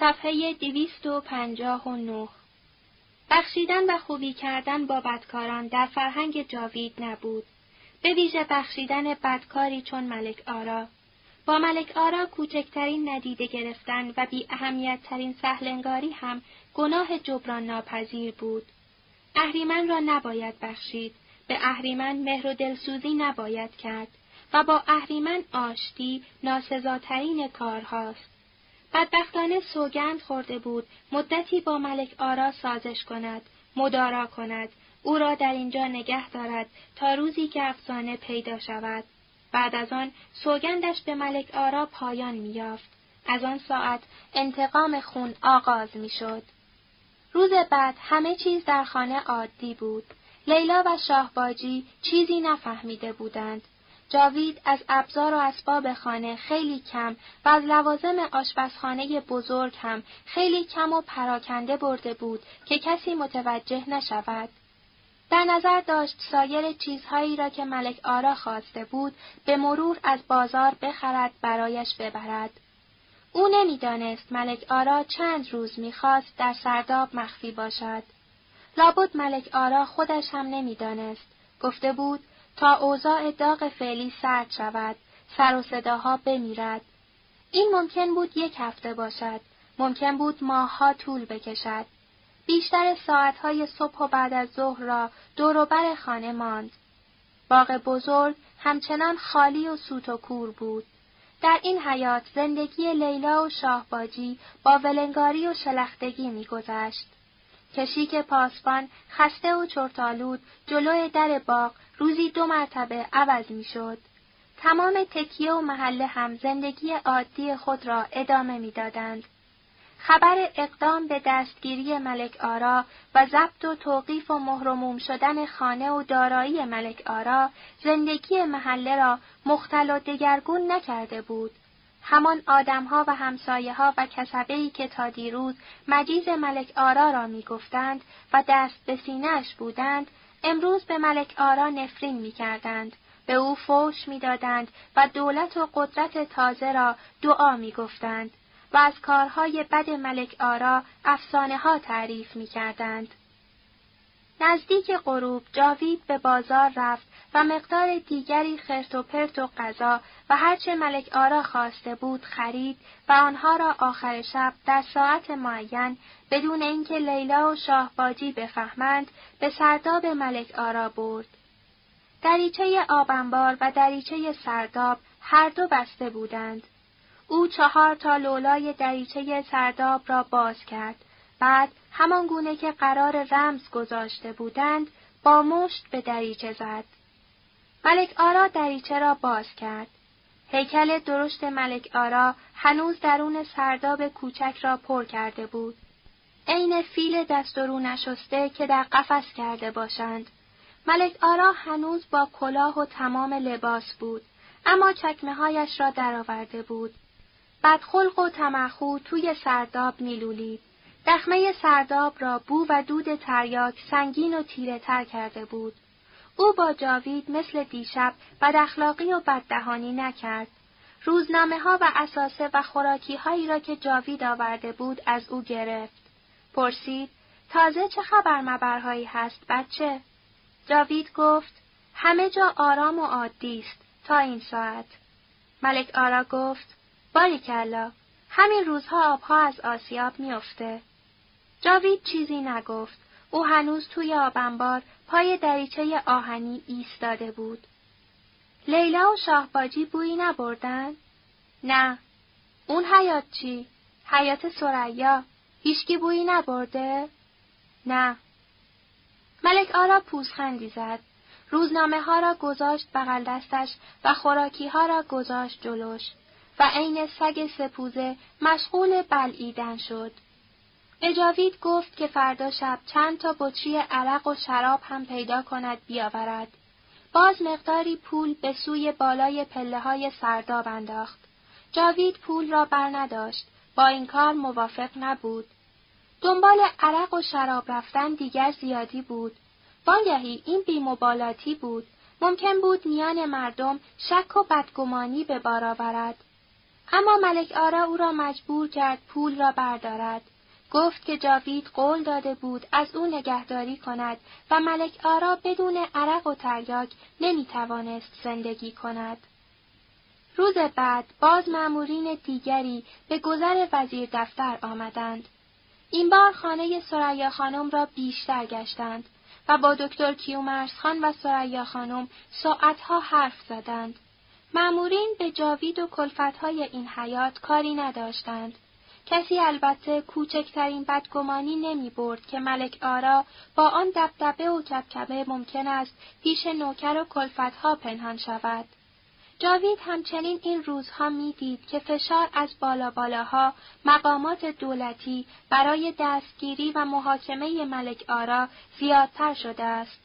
صفحه دویست و پنجاه و نه بخشیدن و خوبی کردن با بدکاران در فرهنگ جاوید نبود. به ویژه بخشیدن بدکاری چون ملک آرا. با ملک آرا کوچکترین ندیده گرفتن و بی اهمیت ترین سهلنگاری هم گناه جبران ناپذیر بود. اهریمن را نباید بخشید، به اهریمن مهر و دلسوزی نباید کرد و با اهریمن آشتی ناسزاترین کارهاست. بدبختانه سوگند خورده بود مدتی با ملک آرا سازش کند، مدارا کند، او را در اینجا نگه دارد تا روزی که افسانه پیدا شود. بعد از آن سوگندش به ملک آرا پایان میافت. از آن ساعت انتقام خون آغاز می‌شد. روز بعد همه چیز در خانه عادی بود. لیلا و شاهباجی چیزی نفهمیده بودند. جاوید از ابزار و اسباب خانه خیلی کم و از لوازم آشپزخانه بزرگ هم خیلی کم و پراکنده برده بود که کسی متوجه نشود. در نظر داشت سایر چیزهایی را که ملک آرا خواسته بود به مرور از بازار بخرد برایش ببرد. او نمی‌دانست ملک آرا چند روز می‌خواست در سرداب مخفی باشد. لابد ملک آرا خودش هم نمی‌دانست. گفته بود تا اوضاع داغ فعلی سرد شود، سر و صداها بمیرد. این ممکن بود یک هفته باشد، ممکن بود ماهها طول بکشد. بیشتر ساعتهای صبح و بعد از ظهر را دوروبر خانه ماند. باغ بزرگ همچنان خالی و سوت و کور بود. در این حیات زندگی لیلا و شاهباجی با ولنگاری و شلختگی میگذشت. کشیک پاسبان خسته و چرتالود جلوی در باغ روزی دو مرتبه عوض می‌شد. تمام تکیه و محله هم زندگی عادی خود را ادامه می‌دادند. خبر اقدام به دستگیری ملک آرا و ضبط و توقیف و محرموم شدن خانه و دارایی ملک آرا زندگی محله را مختل و دگرگون نکرده بود. همان آدمها و همسایه ها و کسبهی که تا دیروز مجیز ملک آرا را می‌گفتند و دست به سینهش بودند، امروز به ملک آرا نفرین می‌کردند. به او فوش می‌دادند و دولت و قدرت تازه را دعا می‌گفتند و از کارهای بد ملک آرا افسانه ها تعریف می کردند. نزدیک غروب جاوید به بازار رفت و مقدار دیگری خرت و پرت و غذا و هرچه ملک آرا خواسته بود خرید و آنها را آخر شب در ساعت معین بدون اینکه لیلا و شاهباجی بفهمند به سرداب ملک آرا برد. دریچه آبنبار و دریچه سرداب هر دو بسته بودند. او چهار تا لولای دریچه سرداب را باز کرد. بعد همان گونه که قرار رمز گذاشته بودند با مشت به دریچه زد. ملک آرا دریچه را باز کرد. هیکل درشت ملک آرا هنوز درون سرداب کوچک را پر کرده بود. عین فیل دستورو نشسته که در قفس کرده باشند. ملک آرا هنوز با کلاه و تمام لباس بود، اما چکمه هایش را درآورده بود. بدخلق و تمخو توی سرداب میلولید. دخمه سرداب را بو و دود تریاک سنگین و تیره تر کرده بود. او با جاوید مثل دیشب بد اخلاقی و بددهانی نکرد. روزنامه ها و اساسه و خوراکی هایی را که جاوید آورده بود از او گرفت. پرسید تازه چه خبر مبرهایی هست بچه؟ جاوید گفت همه جا آرام و عادی است تا این ساعت. ملک آرا گفت باریکلا همین روزها آبها از آسیاب میافته. جاوید چیزی نگفت. او هنوز توی آبنبار پای دریچه آهنی ایستاده بود. لیلا و شاهباجی بویی نبردن؟ نه. اون حیات چی؟ حیات سریا. هیچکی بویی نبرده؟ نه. ملک آرا پوزخندی زد. روزنامه ها را گذاشت بغل دستش و خوراکی ها را گذاشت جلوش. و عین سگ سپوزه مشغول بلعیدن شد. اجاوید گفت که فردا شب چند تا بطری عرق و شراب هم پیدا کند بیاورد. باز مقداری پول به سوی بالای پله های سرداب انداخت. جاوید پول را بر نداشت. با این کار موافق نبود. دنبال عرق و شراب رفتن دیگر زیادی بود. وانگهی این بیمبالاتی بود. ممکن بود میان مردم شک و بدگمانی به بار آورد. اما ملک آرا او را مجبور کرد پول را بردارد. گفت که جاوید قول داده بود از او نگهداری کند و ملک آرا بدون عرق و تریاک نمی توانست زندگی کند. روز بعد باز مأمورین دیگری به گذر وزیر دفتر آمدند. این بار خانه سریا خانم را بیشتر گشتند و با دکتر کیومرس خان و سریا خانم ساعتها حرف زدند. مأمورین به جاوید و کلفتهای این حیات کاری نداشتند. کسی البته کوچکترین بدگمانی نمی برد که ملک آرا با آن دبدبه و کبکبه ممکن است پیش نوکر و کلفتها پنهان شود. جاوید همچنین این روزها می‌دید که فشار از بالا بالاها مقامات دولتی برای دستگیری و محاکمه ملک آرا زیادتر شده است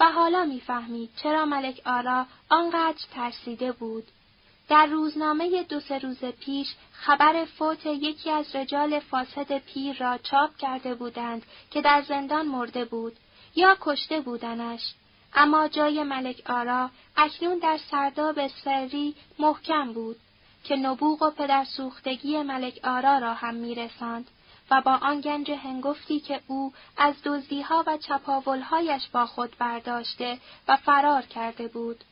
و حالا می‌فهمید چرا ملک آرا آنقدر ترسیده بود. در روزنامه دو سه روز پیش خبر فوت یکی از رجال فاسد پیر را چاپ کرده بودند که در زندان مرده بود یا کشته بودنش. اما جای ملک آرا اکنون در سرداب سری محکم بود که نبوغ و پدر سوختگی ملک آرا را هم میرساند و با آن گنج هنگفتی که او از دزدیها و چپاولهایش با خود برداشته و فرار کرده بود.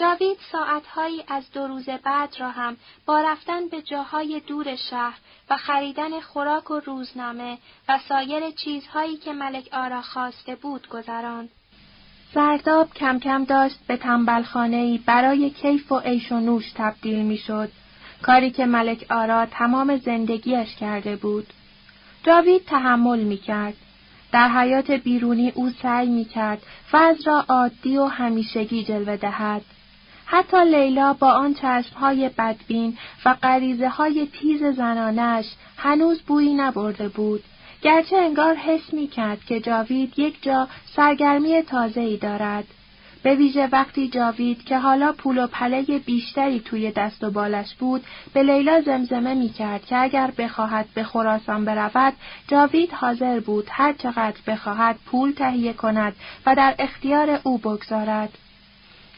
جاوید ساعتهایی از دو روز بعد را هم با رفتن به جاهای دور شهر و خریدن خوراک و روزنامه و سایر چیزهایی که ملک آرا خواسته بود گذراند. سرداب کم کم داشت به تنبلخانه‌ای برای کیف و عیش و نوش تبدیل می‌شد. کاری که ملک آرا تمام زندگیش کرده بود. جاوید تحمل می کرد. در حیات بیرونی او سعی می کرد فضل را عادی و همیشگی جلوه دهد. حتی لیلا با آن چشمهای بدبین و غریزه های تیز زنانش هنوز بویی نبرده بود گرچه انگار حس می کرد که جاوید یک جا سرگرمی ای دارد. به ویژه وقتی جاوید که حالا پول و پله بیشتری توی دست و بالش بود به لیلا زمزمه می کرد که اگر بخواهد به خراسان برود جاوید حاضر بود هر چقدر بخواهد پول تهیه کند و در اختیار او بگذارد.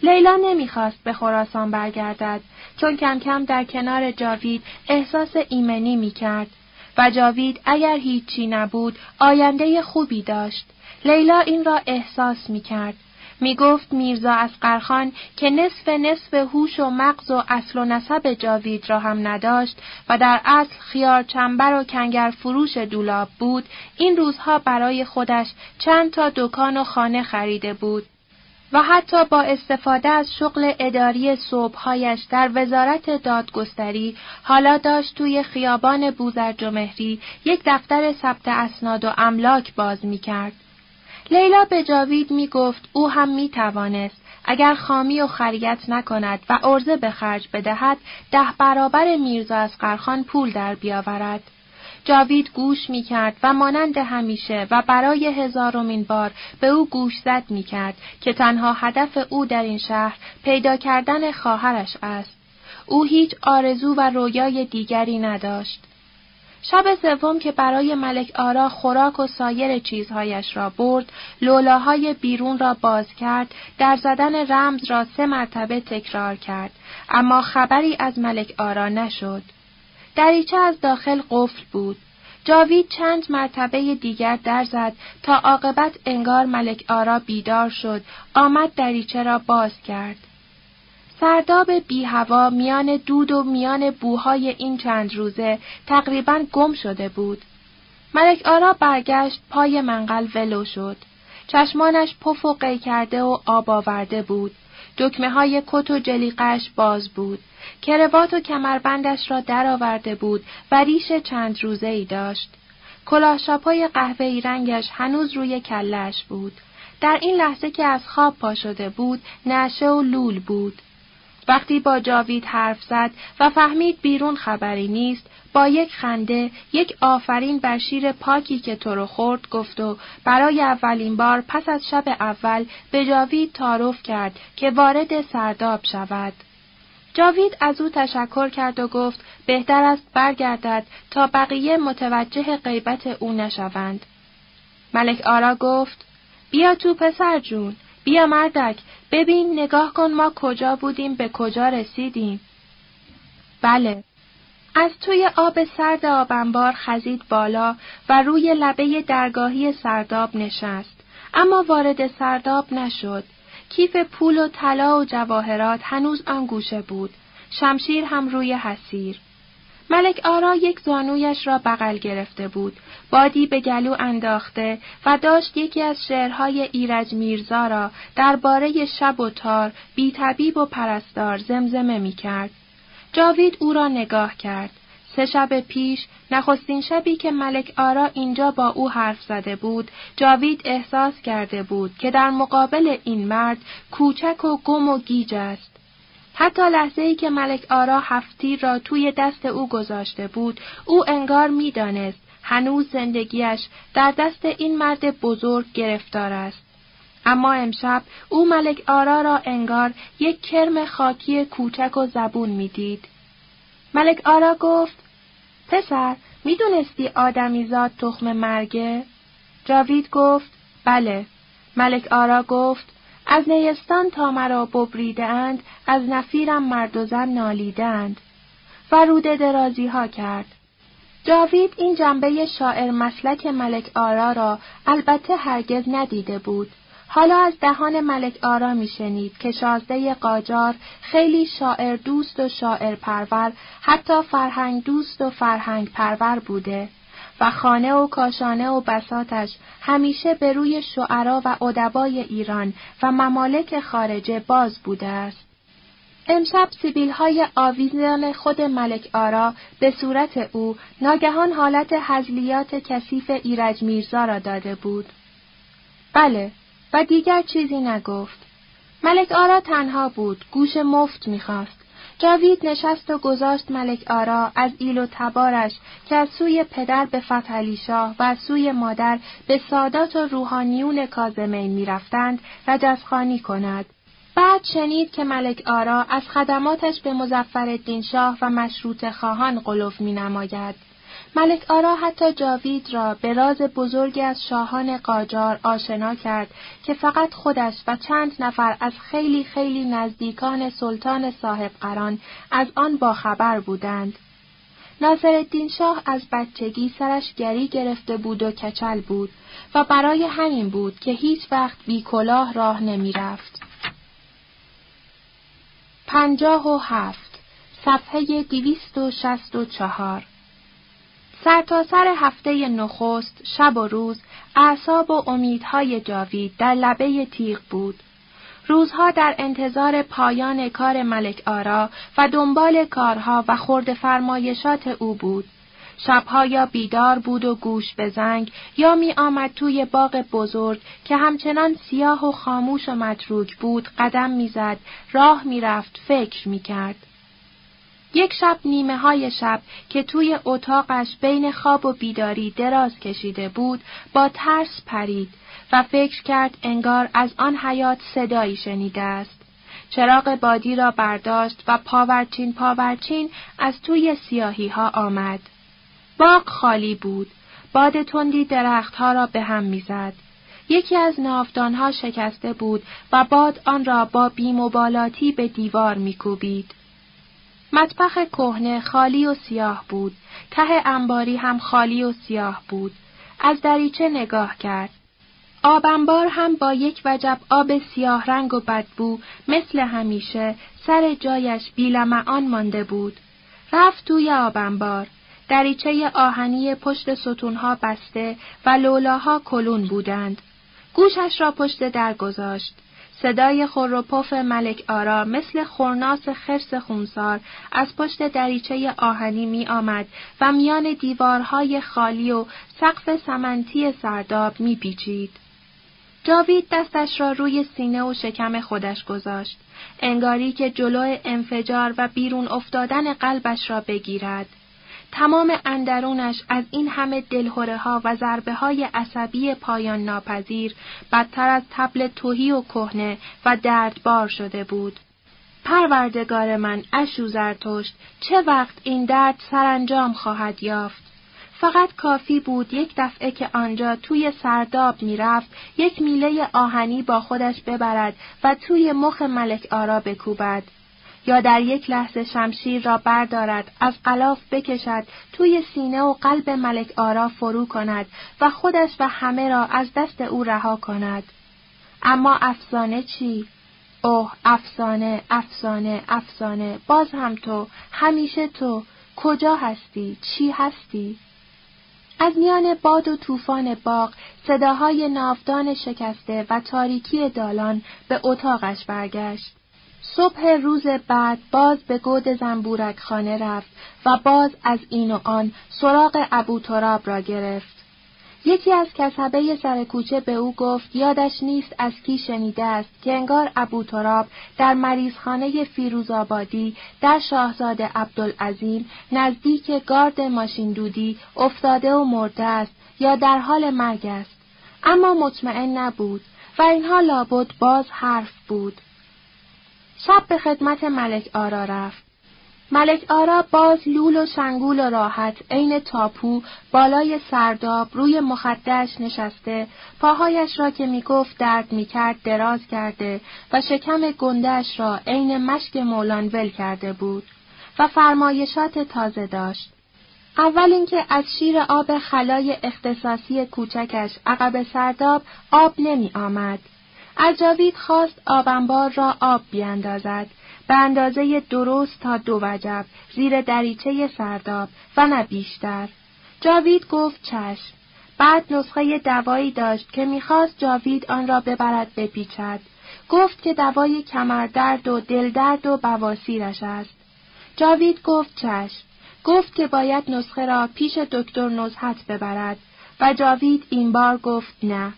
لیلا نمی‌خواست به خراسان برگردد چون کم کم در کنار جاوید احساس ایمنی می کرد و جاوید اگر هیچی نبود آینده خوبی داشت. لیلا این را احساس می کرد. می گفت میرزا از قرخان که نصف نصف هوش و مغز و اصل و نسب جاوید را هم نداشت و در اصل خیار چنبر و کنگر فروش دولاب بود این روزها برای خودش چند تا دکان و خانه خریده بود و حتی با استفاده از شغل اداری صبحهایش در وزارت دادگستری حالا داشت توی خیابان بوزرجمهری یک دفتر ثبت اسناد و املاک باز می کرد. لیلا به جاوید می گفت او هم می توانست اگر خامی و خریت نکند و عرضه به خرج بدهد ده برابر میرزا از قرخان پول در بیاورد. جاوید گوش می کرد و مانند همیشه و برای هزارمین بار به او گوش زد می کرد که تنها هدف او در این شهر پیدا کردن خواهرش است. او هیچ آرزو و رویای دیگری نداشت. شب سوم که برای ملک آرا خوراک و سایر چیزهایش را برد، لولاهای بیرون را باز کرد، در زدن رمز را سه مرتبه تکرار کرد، اما خبری از ملک آرا نشد. دریچه از داخل قفل بود. جاوید چند مرتبه دیگر در زد تا عاقبت انگار ملک آرا بیدار شد، آمد دریچه را باز کرد. سرداب بی هوا میان دود و میان بوهای این چند روزه تقریبا گم شده بود. ملک آرا برگشت پای منقل ولو شد. چشمانش پف و قی کرده و آب آورده بود. دکمه های کت و جلیقش باز بود. کروات و کمربندش را درآورده بود و ریش چند روزه ای داشت. کلاه شاپای قهوه‌ای رنگش هنوز روی کلش بود. در این لحظه که از خواب پا شده بود، نشه و لول بود. وقتی با جاوید حرف زد و فهمید بیرون خبری نیست، با یک خنده، یک آفرین بر شیر پاکی که تو رو خورد گفت و برای اولین بار پس از شب اول به جاوید تعارف کرد که وارد سرداب شود. جاوید از او تشکر کرد و گفت بهتر است برگردد تا بقیه متوجه غیبت او نشوند. ملک آرا گفت بیا تو پسر جون، بیا مردک، ببین نگاه کن ما کجا بودیم به کجا رسیدیم. بله، از توی آب سرد آبنبار خزید بالا و روی لبه درگاهی سرداب نشست. اما وارد سرداب نشد. کیف پول و طلا و جواهرات هنوز آن گوشه بود. شمشیر هم روی حسیر. ملک آرا یک زانویش را بغل گرفته بود، بادی به گلو انداخته و داشت یکی از شعرهای ایرج میرزا را درباره شب و تار، بی طبیب و پرستار زمزمه می کرد. جاوید او را نگاه کرد. سه شب پیش، نخستین شبی که ملک آرا اینجا با او حرف زده بود، جاوید احساس کرده بود که در مقابل این مرد کوچک و گم و گیج است. حتی لحظه ای که ملک آرا هفتی را توی دست او گذاشته بود، او انگار می‌دانست هنوز زندگیش در دست این مرد بزرگ گرفتار است. اما امشب او ملک آرا را انگار یک کرم خاکی کوچک و زبون می‌دید. ملک آرا گفت پسر می‌دونستی آدمیزاد تخم مرگه؟ جاوید گفت بله. ملک آرا گفت از نیستان تا مرا اند از نفیرم مرد و زن نالیدند. و روده درازی ها کرد. جاوید این جنبه شاعر مسلک ملک آرا را البته هرگز ندیده بود. حالا از دهان ملک آرا می شنید که شازده قاجار خیلی شاعر دوست و شاعر پرور حتی فرهنگ دوست و فرهنگ پرور بوده و خانه و کاشانه و بساتش همیشه به روی شعرا و ادبای ایران و ممالک خارجه باز بوده است. امشب سیبیل های آویزان خود ملک آرا به صورت او ناگهان حالت حزلیات کثیف ایرج میرزا را داده بود. بله، و دیگر چیزی نگفت. ملک آرا تنها بود، گوش مفت می‌خواست. جاوید نشست و گذاشت ملک آرا از ایل و تبارش که از سوی پدر به فتحعلی شاه و از سوی مادر به سادات و روحانیون کازمین می‌رفتند رجزخانی کند. بعد شنید که ملک آرا از خدماتش به مزفر شاه و مشروط خواهان قلوف می نماید. ملک آرا حتی جاوید را به راز بزرگی از شاهان قاجار آشنا کرد که فقط خودش و چند نفر از خیلی خیلی نزدیکان سلطان صاحب قران از آن باخبر بودند. ناصرالدین شاه از بچگی سرش گری گرفته بود و کچل بود و برای همین بود که هیچ وقت بی کلاه راه نمی رفت. پنجاه و هفت صفحه دیویست و شست و چهار سرتاسر سر هفته نخست شب و روز اعصاب و امیدهای جاوید در لبه تیغ بود. روزها در انتظار پایان کار ملک آرا و دنبال کارها و خورد فرمایشات او بود. شبها یا بیدار بود و گوش به زنگ یا می آمد توی باغ بزرگ که همچنان سیاه و خاموش و متروک بود قدم می‌زد راه می‌رفت فکر می‌کرد یک شب نیمه های شب که توی اتاقش بین خواب و بیداری دراز کشیده بود با ترس پرید و فکر کرد انگار از آن حیات صدایی شنیده است. چراغ بادی را برداشت و پاورچین پاورچین از توی سیاهی ها آمد. باغ خالی بود. باد تندی درختها را به هم می‌زد. یکی از نافدانها شکسته بود و باد آن را با بیمبالاتی به دیوار میکوبید. مطبخ کهنه خالی و سیاه بود. ته انباری هم خالی و سیاه بود. از دریچه نگاه کرد. آب انبار هم با یک وجب آب سیاه رنگ و بدبو مثل همیشه سر جایش بیلمعان مانده بود. رفت توی آب انبار. دریچه آهنی پشت ستونها بسته و لولاها کلون بودند. گوشش را پشت در گذاشت. صدای خور و پف ملک آرا مثل خورناس خرس خونسار از پشت دریچه آهنی می آمد و میان دیوارهای خالی و سقف سمنتی سرداب می پیچید. جاوید دستش را روی سینه و شکم خودش گذاشت. انگاری که جلو انفجار و بیرون افتادن قلبش را بگیرد. تمام اندرونش از این همه دلهوره ها و ضربه های عصبی پایان ناپذیر بدتر از تبل توهی و کهنه و دردبار شده بود. پروردگار من اشو زرتشت چه وقت این درد سرانجام خواهد یافت؟ فقط کافی بود یک دفعه که آنجا توی سرداب می‌رفت یک میله آهنی با خودش ببرد و توی مخ ملک آرا بکوبد. یا در یک لحظه شمشیر را بردارد از قلاف بکشد توی سینه و قلب ملک آرا فرو کند و خودش و همه را از دست او رها کند. اما افسانه چی؟ اوه افسانه افسانه افسانه باز هم تو همیشه تو کجا هستی؟ چی هستی؟ از میان باد و طوفان باغ صداهای ناودان شکسته و تاریکی دالان به اتاقش برگشت. صبح روز بعد باز به گود زنبورک خانه رفت و باز از این و آن سراغ ابو تراب را گرفت. یکی از کسبه سرکوچه به او گفت یادش نیست از کی شنیده است که انگار ابو تراب در مریضخانه فیروزآبادی در شاهزاده عبدالعظیم نزدیک گارد ماشین دودی افتاده و مرده است یا در حال مرگ است اما مطمئن نبود و اینها لابد باز حرف بود شب به خدمت ملک آرا رفت ملک آرا باز لول و شنگول و راحت عین تاپو بالای سرداب روی مخدش نشسته پاهایش را که می‌گفت درد می‌کرد دراز کرده و شکم گندهش را عین مشک مولان ول کرده بود و فرمایشات تازه داشت. اول اینکه از شیر آب خلای اختصاصی کوچکش عقب سرداب آب نمی آمد. از جاوید خواست آبنبار را آب بیاندازد به اندازه درست تا دو وجب زیر دریچه سرداب و نه بیشتر. جاوید گفت چشم. بعد نسخه دوایی داشت که می‌خواست جاوید آن را ببرد بپیچد. گفت که دوای کمردرد و دلدرد و بواسیرش است. جاوید گفت چشم. گفت که باید نسخه را پیش دکتر نزحت ببرد و جاوید این بار گفت نه.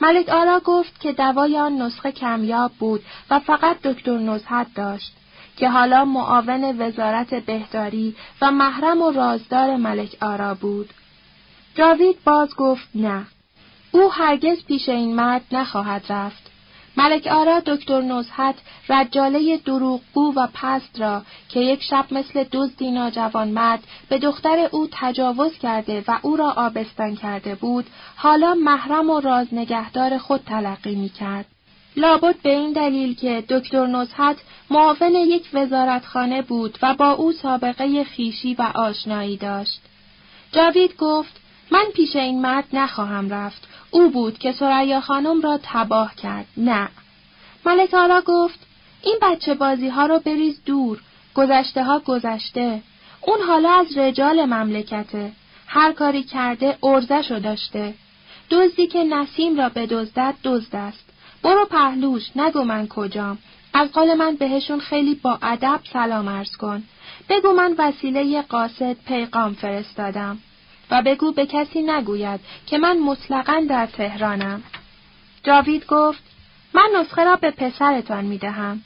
ملک آرا گفت که دوای آن نسخه کمیاب بود و فقط دکتر نزحت داشت که حالا معاون وزارت بهداری و محرم و رازدار ملک آرا بود. جاوید باز گفت نه. او هرگز پیش این مرد نخواهد رفت. ملک آرا دکتر نزحت رجاله دروغگو و پست را که یک شب مثل دزدی ناجوان مرد به دختر او تجاوز کرده و او را آبستن کرده بود حالا محرم و رازنگهدار خود تلقی می کرد. لابد به این دلیل که دکتر نزحت معاون یک وزارتخانه بود و با او سابقه خیشی و آشنایی داشت. جاوید گفت من پیش این مرد نخواهم رفت. او بود که سریا خانم را تباه کرد. نه. ملک آرا گفت این بچه بازی ها رو بریز دور. گذشته ها گذشته. اون حالا از رجال مملکته. هر کاری کرده ارزشو داشته. دزدی که نسیم را بدزدد دزد است. برو پهلوش نگو من کجام. از قال من بهشون خیلی با ادب سلام عرض کن. بگو من وسیله قاصد پیغام فرستادم. و بگو به کسی نگوید که من مطلقا در تهرانم. جاوید گفت من نسخه را به پسرتان می دهم.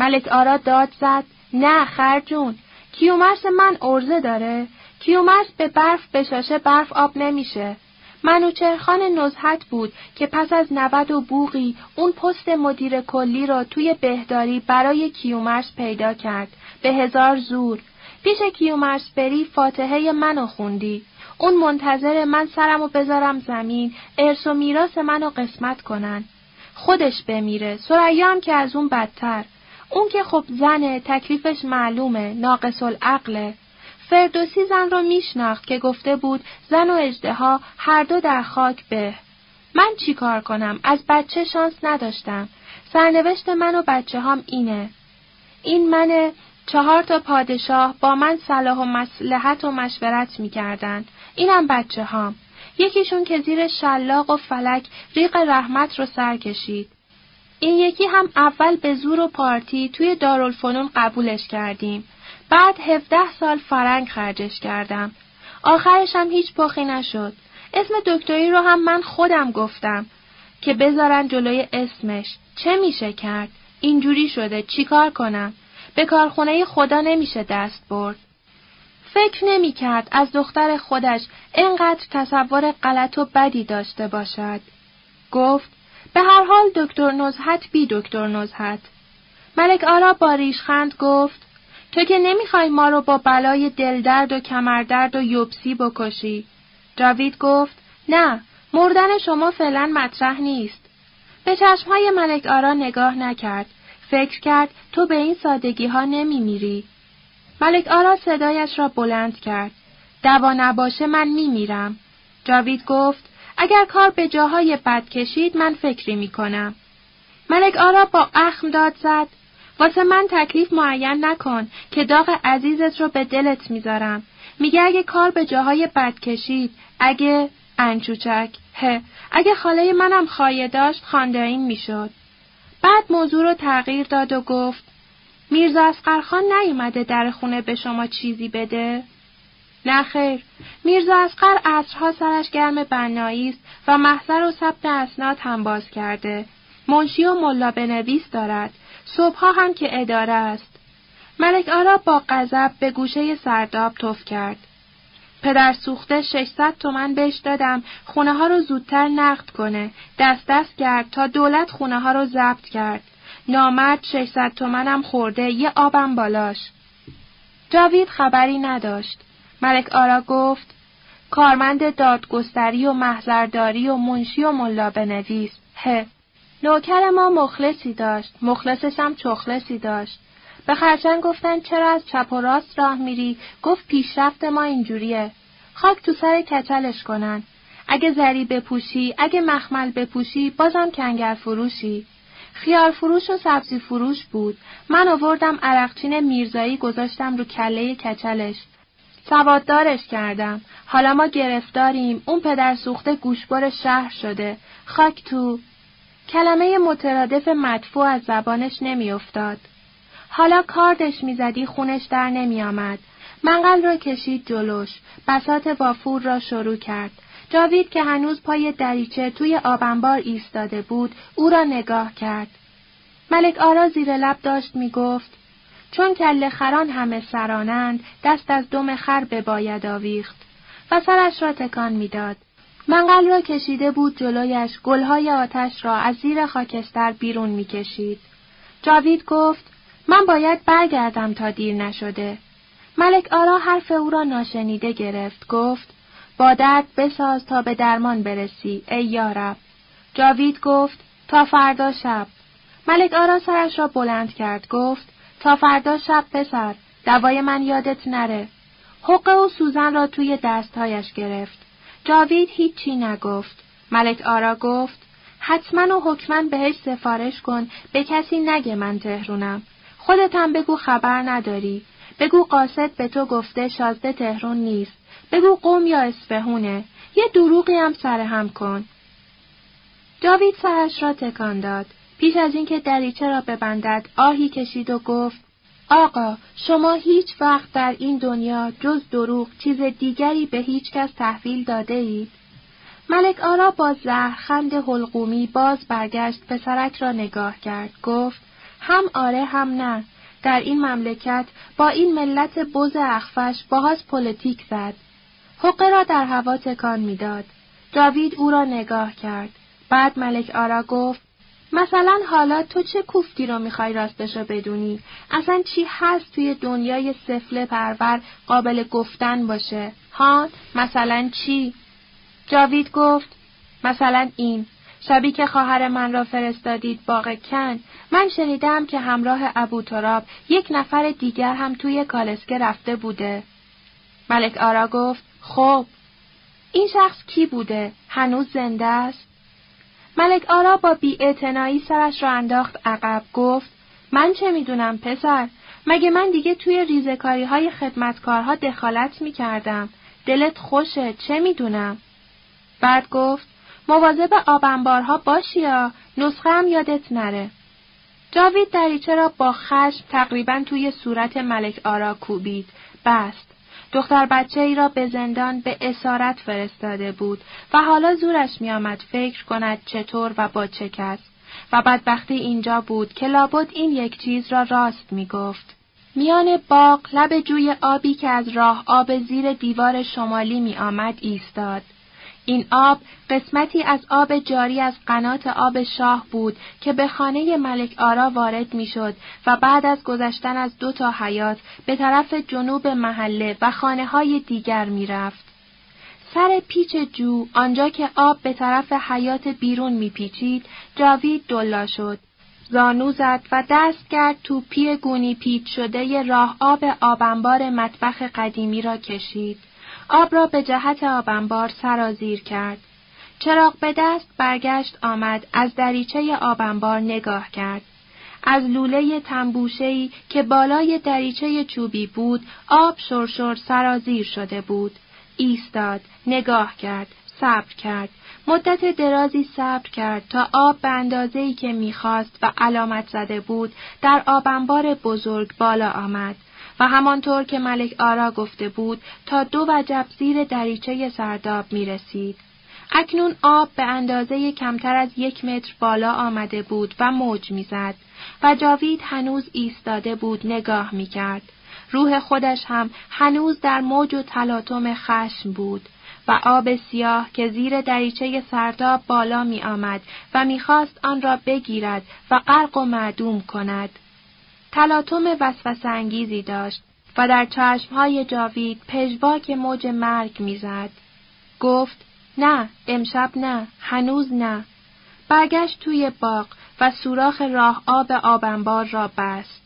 ملک آرا داد زد نه خرجون کیومرس من ارزه داره. کیومرس به برف بشاشه برف آب نمیشه. منوچرخان نزحت بود که پس از نود و بوغی اون پست مدیر کلی را توی بهداری برای کیومرس پیدا کرد. به هزار زور. پیش کیومرس بری فاتحه منو خوندی. اون منتظر من سرمو بذارم زمین. ارث و میراث منو قسمت کنن. خودش بمیره. سریا هم که از اون بدتر. اون که خب زنه تکلیفش معلومه. ناقص العقله. فردوسی زن رو میشناخت که گفته بود زن و اجدها هر دو در خاک به. من چی کار کنم؟ از بچه شانس نداشتم. سرنوشت من و بچه هم اینه. این من چهار تا پادشاه با من صلاح و مسلحت و مشورت می‌کردن. اینم بچه هام. یکیشون که زیر شلاق و فلک ریق رحمت رو سر کشید. این یکی هم اول به زور و پارتی توی دارالفنون قبولش کردیم. بعد هفده سال فرنگ خرجش کردم. آخرش هم هیچ پخی نشد. اسم دکتری رو هم من خودم گفتم که بذارن جلوی اسمش. چه میشه کرد؟ اینجوری شده. چیکار کنم؟ به کارخونه خدا نمیشه دست برد. فکر نمی کرد از دختر خودش اینقدر تصور غلط و بدی داشته باشد. گفت به هر حال دکتر نزحت بی دکتر نزحت. ملک آرا با ریشخند گفت تو که نمی‌خوای ما رو با بلای دلدرد و کمردرد و یوبسی بکشی. جاوید گفت نه مردن شما فعلا مطرح نیست. به چشمهای ملک آرا نگاه نکرد. فکر کرد تو به این سادگی ها نمی میری. ملک آرا صدایش را بلند کرد. دوا نباشه من می میرم. جاوید گفت اگر کار به جاهای بد کشید من فکری می کنم. ملک آرا با اخم داد زد. واسه من تکلیف معین نکن که داغ عزیزت رو به دلت می‌ذارم. میگه اگه کار به جاهای بد کشید، اگه انچوچک، هه، اگه خاله منم خایه داشت خانده این می‌شد. بعد موضوع رو تغییر داد و گفت میرزا اسقرخان نیومده در خونه به شما چیزی بده؟ نه خیر. میرزا اسقر عصرها سرش گرم بنایی است و محضر و ثبت اسناد هم باز کرده. منشی و ملا بنویس دارد. صبحها هم که اداره است. ملک آرا با غضب به گوشه سرداب تف کرد. پدر سوخته 600 تومن بهش دادم خونه ها رو زودتر نقد کنه. دست دست کرد تا دولت خونه ها رو ضبط کرد. نامرد 600 تومنم خورده یه آبم بالاش. جاوید خبری نداشت. ملک آرا گفت کارمند دادگستری و محضرداری و منشی و ملا بنویس. هه. نوکر ما مخلصی داشت. مخلصش هم چخلصی داشت. به خرچنگ گفتن چرا از چپ و راست راه میری؟ گفت پیشرفت ما اینجوریه. خاک تو سر کچلش کنن. اگه زری بپوشی، اگه مخمل بپوشی، بازم کنگر فروشی. خیار فروش و سبزی فروش بود. من آوردم عرقچین میرزایی گذاشتم رو کله کچلش. سواددارش کردم. حالا ما گرفتاریم. اون پدر سوخته گوشبر شهر شده. خاک تو. کلمه مترادف مدفوع از زبانش نمیافتاد. حالا کاردش می‌زدی خونش در نمیآمد. منقل را کشید جلوش. بسات وافور را شروع کرد. جاوید که هنوز پای دریچه توی آبنبار ایستاده بود، او را نگاه کرد. ملک آرا زیر لب داشت می گفت چون کل خران همه سرانند دست از دم خر باید آویخت و سرش را تکان می‌داد. منقل را کشیده بود جلویش گلهای آتش را از زیر خاکستر بیرون می‌کشید. جاوید گفت من باید برگردم تا دیر نشده. ملک آرا حرف او را ناشنیده گرفت گفت با درد بساز تا به درمان برسی ای یارب. جاوید گفت تا فردا شب. ملک آرا سرش را بلند کرد گفت تا فردا شب پسر دوای من یادت نره. حقه و سوزن را توی دستهایش گرفت. جاوید هیچی نگفت. ملک آرا گفت حتما و حکما بهش سفارش کن به کسی نگه من تهرونم. خودتم بگو خبر نداری. بگو قاصد به تو گفته شازده تهرون نیست. بگو قوم یا اسفهونه. یه دروغی هم سرهم کن. جاوید سرش را تکان داد. پیش از اینکه دریچه را ببندد آهی کشید و گفت آقا شما هیچ وقت در این دنیا جز دروغ چیز دیگری به هیچ کس تحویل داده اید؟ ملک آرا با زهرخند حلقومی باز برگشت پسرک را نگاه کرد گفت هم آره هم نه در این مملکت با این ملت بز اخفش باهاس پلیتیک زد حقه را در هوا تکان می‌داد جاوید او را نگاه کرد بعد ملک آرا گفت مثلا حالا تو چه کوفتی رو می‌خوای راستشو بدونی؟ اصلا چی هست توی دنیای سفله پرور قابل گفتن باشه؟ ها؟ مثلا چی؟ جاوید گفت مثلا این شبی که خواهر من را فرستادید باغ کن من شنیدم که همراه ابو تراب یک نفر دیگر هم توی کالسکه رفته بوده. ملک آرا گفت خب این شخص کی بوده؟ هنوز زنده است؟ ملک آرا با بیاعتنایی سرش را انداخت عقب گفت من چه می‌دونم پسر مگه من دیگه توی ریزکاری های خدمتکارها دخالت می کردم. دلت خوشه چه می‌دونم؟ بعد گفت مواظب آبنبارها باشی یا نسخه هم یادت نره. جاوید دریچه را با خشم تقریبا توی صورت ملک آرا کوبید. بست. دختر بچه ای را به زندان به اسارت فرستاده بود و حالا زورش میآمد فکر کند چطور و با چه کس و بدبختی اینجا بود که لابد این یک چیز را راست می گفت. میان باغ لب جوی آبی که از راه آب زیر دیوار شمالی می آمد ایستاد. این آب قسمتی از آب جاری از قنات آب شاه بود که به خانه ملک آرا وارد می‌شد و بعد از گذشتن از دو تا حیات به طرف جنوب محله و خانه های دیگر می‌رفت. سر پیچ جو آنجا که آب به طرف حیات بیرون میپیچید جاوید دلا شد. زانو زد و دست کرد توپی گونی پیچ شده راه آب آبنبار مطبخ قدیمی را کشید. آب را به جهت آبنبار سرازیر کرد. چراغ به دست برگشت آمد از دریچه آبنبار نگاه کرد. از لوله تنبوشهی که بالای دریچه چوبی بود آب شرشر سرازیر شده بود. ایستاد، نگاه کرد، صبر کرد. مدت درازی صبر کرد تا آب به اندازه‌ای که می‌خواست و علامت زده بود در آبنبار بزرگ بالا آمد و همانطور که ملک آرا گفته بود تا دو وجب زیر دریچه سرداب می رسید. اکنون آب به اندازه کمتر از یک متر بالا آمده بود و موج می‌زد و جاوید هنوز ایستاده بود نگاه می کرد. روح خودش هم هنوز در موج و تلاطم خشم بود و آب سیاه که زیر دریچه سرداب بالا می آمد و می‌خواست آن را بگیرد و غرق و معدوم کند. تلاطم وسوسه انگیزی داشت و در چشمهای جاوید پژواک موج مرگ می‌زد. گفت نه امشب نه هنوز نه برگشت توی باغ و سوراخ راه آب آبنبار را بست.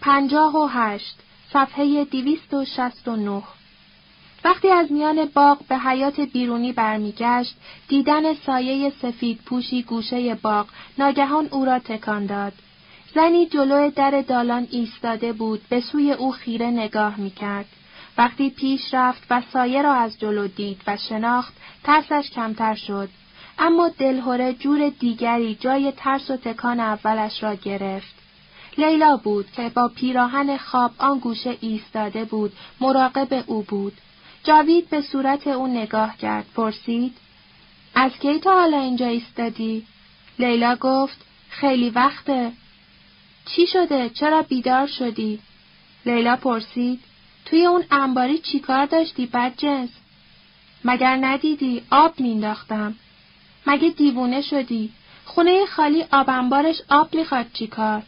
پنجاه و هشت صفحه دیویست و شست و نه وقتی از میان باغ به حیات بیرونی برمیگشت دیدن سایه سفید پوشی گوشه باغ ناگهان او را تکان داد زنی جلو در دالان ایستاده بود به سوی او خیره نگاه می‌کرد. وقتی پیش رفت و سایه را از جلو دید و شناخت ترسش کمتر شد. اما دلهوره جور دیگری جای ترس و تکان اولش را گرفت. لیلا بود که با پیراهن خواب آن گوشه ایستاده بود مراقب او بود. جاوید به صورت او نگاه کرد پرسید از کی تا حالا اینجا ایستادی؟ لیلا گفت خیلی وقته. چی شده؟ چرا بیدار شدی؟ لیلا پرسید. توی اون انباری چیکار داشتی بدجنس؟ مگر ندیدی؟ آب مینداختم مگه دیوونه شدی؟ خونه خالی آب انبارش آب می‌خواد چیکار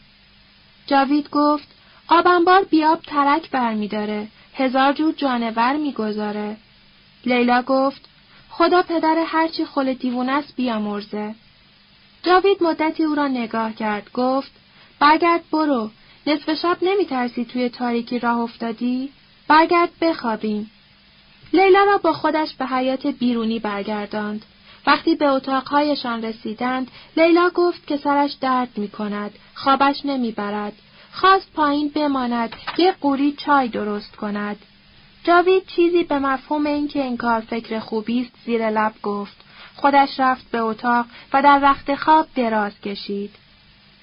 جاوید گفت آب انبار بیاب ترک برمیداره. هزار جور جانور می‌گذاره. لیلا گفت خدا پدر هرچی خل دیوونه است بیامرزه. جاوید مدتی او را نگاه کرد. گفت برگرد برو. نصف شب نمیترسی توی تاریکی راه افتادی؟ برگرد بخوابیم. لیلا را با خودش به حیات بیرونی برگرداند. وقتی به اتاقهایشان رسیدند لیلا گفت که سرش درد می کند خوابش نمی‌برد. خواست پایین بماند یه قوری چای درست کند. جاوید چیزی به مفهوم اینکه این کار فکر خوبی است زیر لب گفت. خودش رفت به اتاق و در وقت خواب دراز کشید.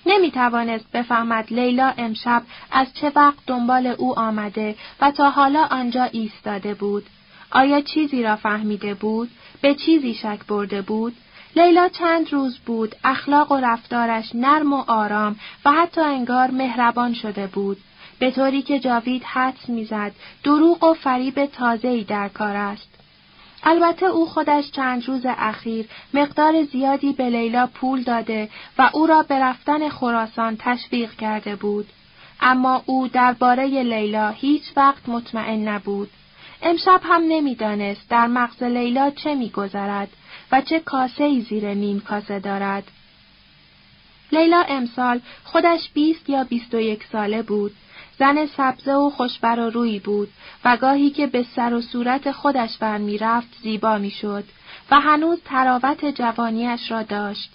نمی توانست بفهمد لیلا امشب از چه وقت دنبال او آمده و تا حالا آنجا ایستاده بود. آیا چیزی را فهمیده بود؟ به چیزی شک برده بود؟ لیلا چند روز بود اخلاق و رفتارش نرم و آرام و حتی انگار مهربان شده بود. به طوری که جاوید حدس می‌زد دروغ و فریب تازه‌ای در کار است. البته او خودش چند روز اخیر مقدار زیادی به لیلا پول داده و او را به رفتن خراسان تشویق کرده بود. اما او درباره لیلا هیچ وقت مطمئن نبود. امشب هم نمی‌دانست در مغز لیلا چه میگذرد و چه کاسه زیر نیم کاسه دارد. لیلا امسال خودش بیست یا بیست و یک ساله بود زن سبزه و خوشبر و روی بود و گاهی که به سر و صورت خودش برمیرفت زیبا می‌شد و هنوز تراوت جوانیش را داشت.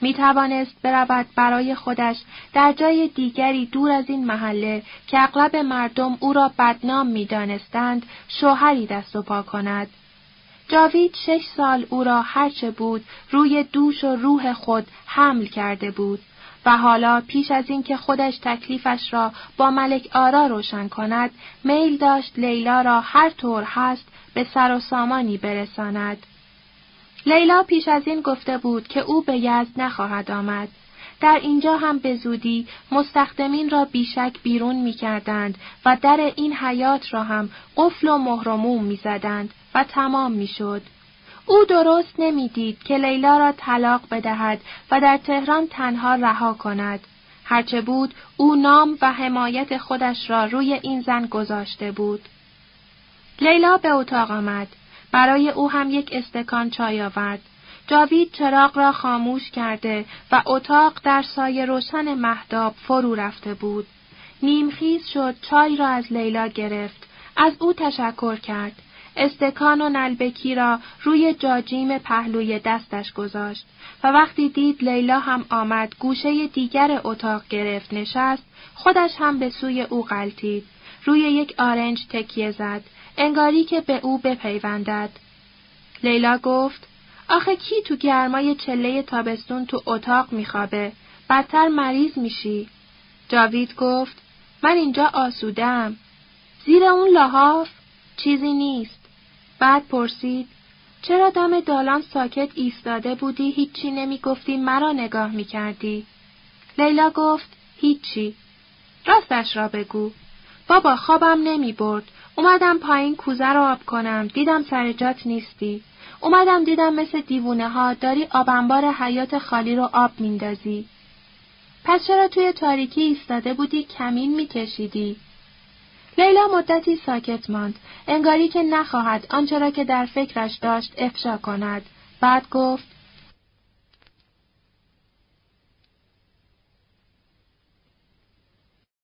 می توانست برود برای خودش در جای دیگری دور از این محله که اغلب مردم او را بدنام می دانستند شوهری دست و پا کند. جاوید شش سال او را هرچه بود روی دوش و روح خود حمل کرده بود و حالا پیش از اینکه خودش تکلیفش را با ملک آرا روشن کند میل داشت لیلا را هر طور هست به سر و سامانی برساند. لیلا پیش از این گفته بود که او به یزد نخواهد آمد. در اینجا هم به زودی مستخدمین را بیشک بیرون می کردند و در این حیات را هم قفل و مهرموم می زدند و تمام می شد. او درست نمی‌دید که لیلا را طلاق بدهد و در تهران تنها رها کند. هرچه بود او نام و حمایت خودش را روی این زن گذاشته بود. لیلا به اتاق آمد. برای او هم یک استکان چای آورد. جاوید چراغ را خاموش کرده و اتاق در سایه روشن مهداب فرو رفته بود. نیمخیز شد چای را از لیلا گرفت. از او تشکر کرد. استکان و نلبکی را روی جاجیم پهلوی دستش گذاشت و وقتی دید لیلا هم آمد گوشه دیگر اتاق گرفت نشست خودش هم به سوی او غلطید روی یک آرنج تکیه زد انگاری که به او بپیوندد. لیلا گفت آخه کی تو گرمای چله تابستون تو اتاق میخوابه؟ بدتر مریض میشی. جاوید گفت من اینجا آسودم زیر اون لحاف چیزی نیست. بعد پرسید چرا دم دالان ساکت ایستاده بودی هیچی نمی‌گفتی مرا نگاه می‌کردی لیلا گفت هیچی راستش را بگو بابا خوابم نمی برد. اومدم پایین کوزه رو آب کنم. دیدم سر جات نیستی. اومدم دیدم مثل دیوونه ها داری آبنبار حیات خالی رو آب میندازی. پس چرا توی تاریکی ایستاده بودی کمین میکشیدی؟ لیلا مدتی ساکت ماند. انگاری که نخواهد آنچه را که در فکرش داشت افشا کند. بعد گفت